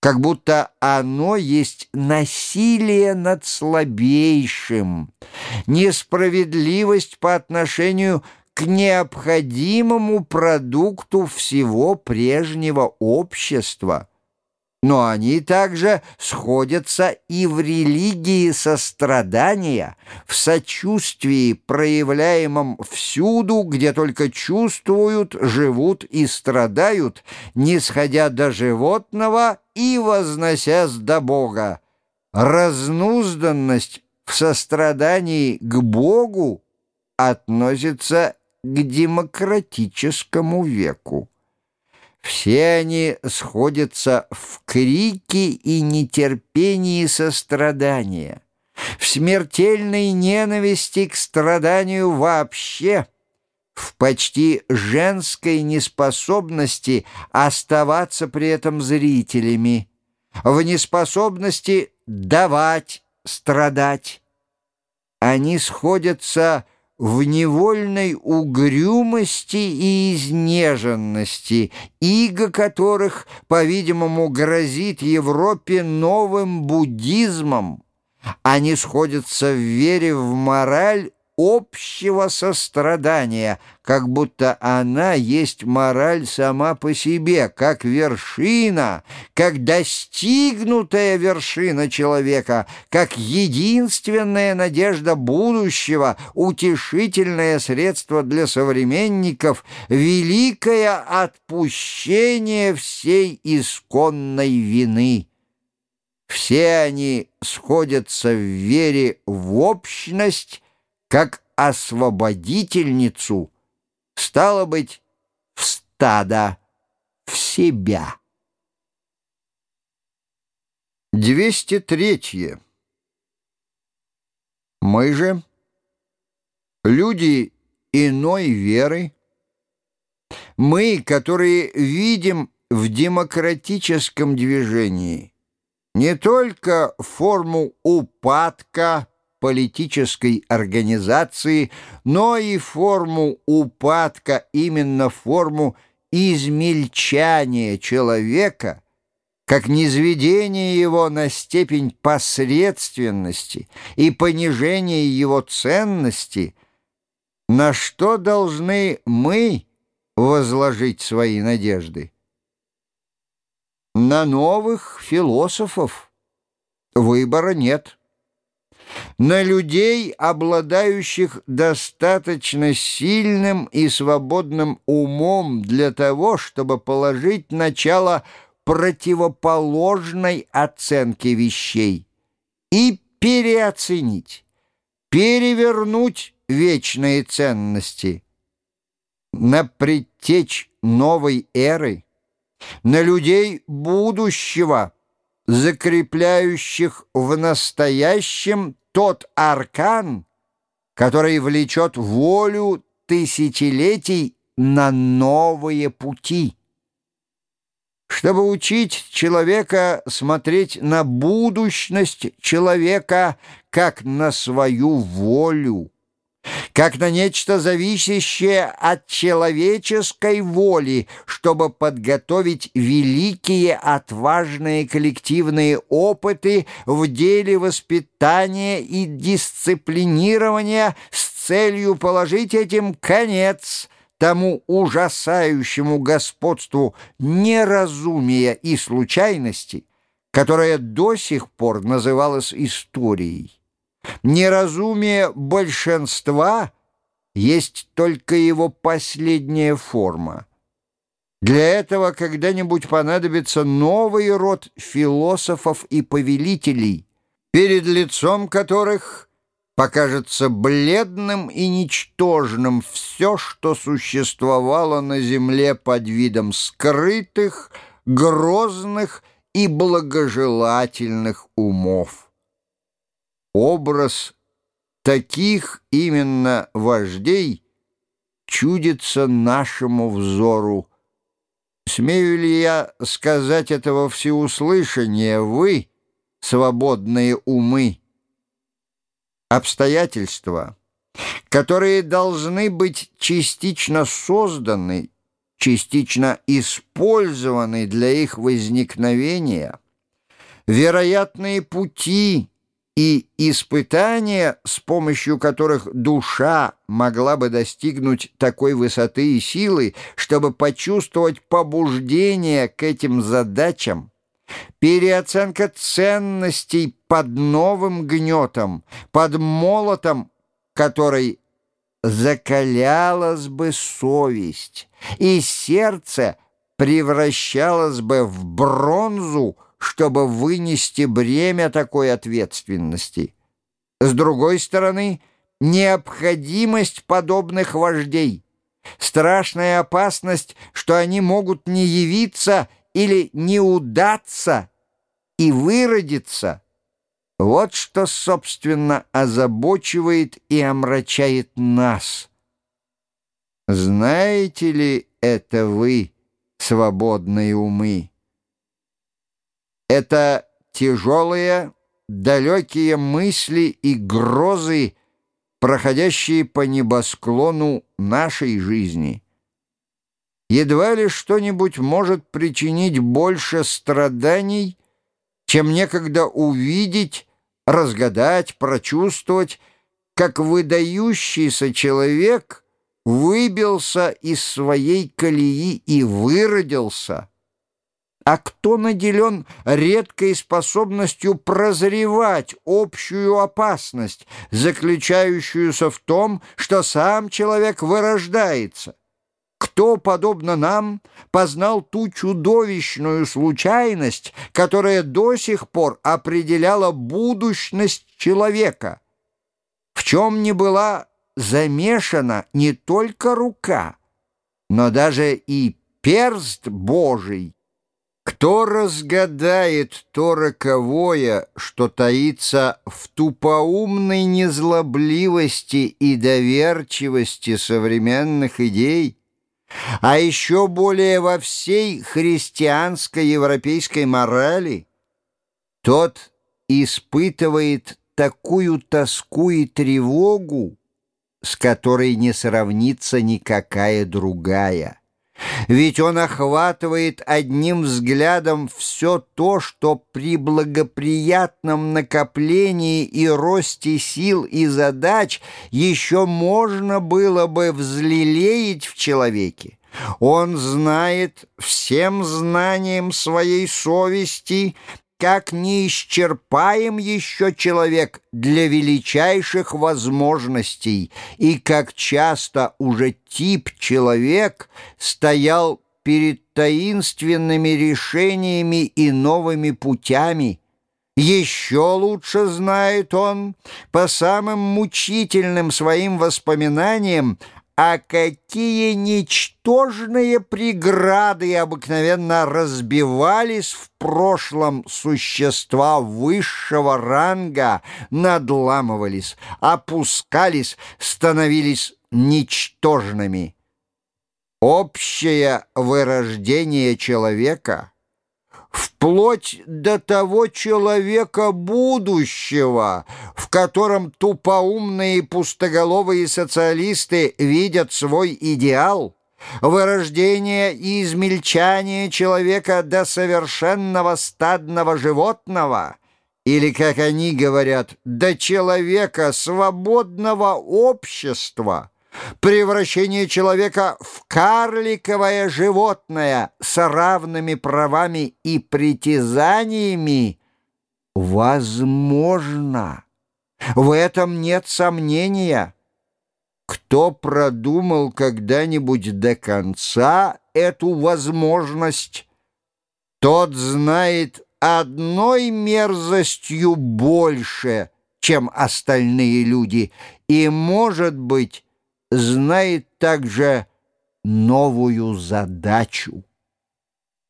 как будто оно есть насилие над слабейшим, несправедливость по отношению к необходимому продукту всего прежнего общества. Но они также сходятся и в религии сострадания, в сочувствии, проявляемом всюду, где только чувствуют, живут и страдают, не сходя до животного и возносясь до Бога. Разнузданность в сострадании к Богу относится к демократическому веку. Все они сходятся в крике и нетерпении сострадания, в смертельной ненависти к страданию вообще, в почти женской неспособности оставаться при этом зрителями, в неспособности давать страдать. Они сходятся в невольной угрюмости и изнеженности, иго которых, по-видимому, грозит Европе новым буддизмом. Они сходятся в вере в мораль общего сострадания, как будто она есть мораль сама по себе, как вершина, как достигнутая вершина человека, как единственная надежда будущего, утешительное средство для современников, великое отпущение всей исконной вины. Все они сходятся в вере в общность, как освободительницу, стало быть, в стадо, в себя. 203. Мы же, люди иной веры, мы, которые видим в демократическом движении не только форму упадка, политической организации, но и форму упадка, именно форму измельчания человека, как низведение его на степень посредственности и понижение его ценности, на что должны мы возложить свои надежды? На новых философов выбора нет на людей, обладающих достаточно сильным и свободным умом для того, чтобы положить начало противоположной оценке вещей и переоценить, перевернуть вечные ценности. На предтечь новой эры, на людей будущего, закрепляющих в настоящем тот аркан, который влечет волю тысячелетий на новые пути. Чтобы учить человека смотреть на будущность человека как на свою волю, как на нечто зависящее от человеческой воли, чтобы подготовить великие отважные коллективные опыты в деле воспитания и дисциплинирования с целью положить этим конец тому ужасающему господству неразумия и случайности, которое до сих пор называлось историей. Неразумие большинства есть только его последняя форма. Для этого когда-нибудь понадобится новый род философов и повелителей, перед лицом которых покажется бледным и ничтожным все, что существовало на земле под видом скрытых, грозных и благожелательных умов. Образ таких именно вождей чудится нашему взору. Смею ли я сказать этого всеуслышания, вы, свободные умы? Обстоятельства, которые должны быть частично созданы, частично использованы для их возникновения — вероятные пути и испытания, с помощью которых душа могла бы достигнуть такой высоты и силы, чтобы почувствовать побуждение к этим задачам, переоценка ценностей под новым гнетом, под молотом, который закалялась бы совесть, и сердце превращалось бы в бронзу, чтобы вынести бремя такой ответственности. С другой стороны, необходимость подобных вождей, страшная опасность, что они могут не явиться или не удаться и выродиться. Вот что, собственно, озабочивает и омрачает нас. Знаете ли это вы, свободные умы? Это тяжелые, далекие мысли и грозы, проходящие по небосклону нашей жизни. Едва ли что-нибудь может причинить больше страданий, чем некогда увидеть, разгадать, прочувствовать, как выдающийся человек выбился из своей колеи и выродился — а кто наделен редкой способностью прозревать общую опасность, заключающуюся в том, что сам человек вырождается? Кто, подобно нам, познал ту чудовищную случайность, которая до сих пор определяла будущность человека? В чем не была замешана не только рука, но даже и перст Божий, кто разгадает то роковое, что таится в тупоумной незлобливости и доверчивости современных идей, а еще более во всей христианско-европейской морали, тот испытывает такую тоску и тревогу, с которой не сравнится никакая другая. Ведь он охватывает одним взглядом все то, что при благоприятном накоплении и росте сил и задач еще можно было бы взлелеять в человеке. Он знает всем знанием своей совести как неисчерпаем еще человек для величайших возможностей, и как часто уже тип человек стоял перед таинственными решениями и новыми путями. Еще лучше знает он по самым мучительным своим воспоминаниям а какие ничтожные преграды обыкновенно разбивались в прошлом существа высшего ранга, надламывались, опускались, становились ничтожными. Общее вырождение человека — вплоть до того человека будущего, в котором тупоумные пустоголовые социалисты видят свой идеал, вырождение и измельчание человека до совершенного стадного животного, или, как они говорят, до человека свободного общества — превращение человека в карликовое животное с равными правами и притязаниями возможно. В этом нет сомнения. Кто продумал когда-нибудь до конца эту возможность, тот знает одной мерзостью больше, чем остальные люди, и, может быть, знает также новую задачу.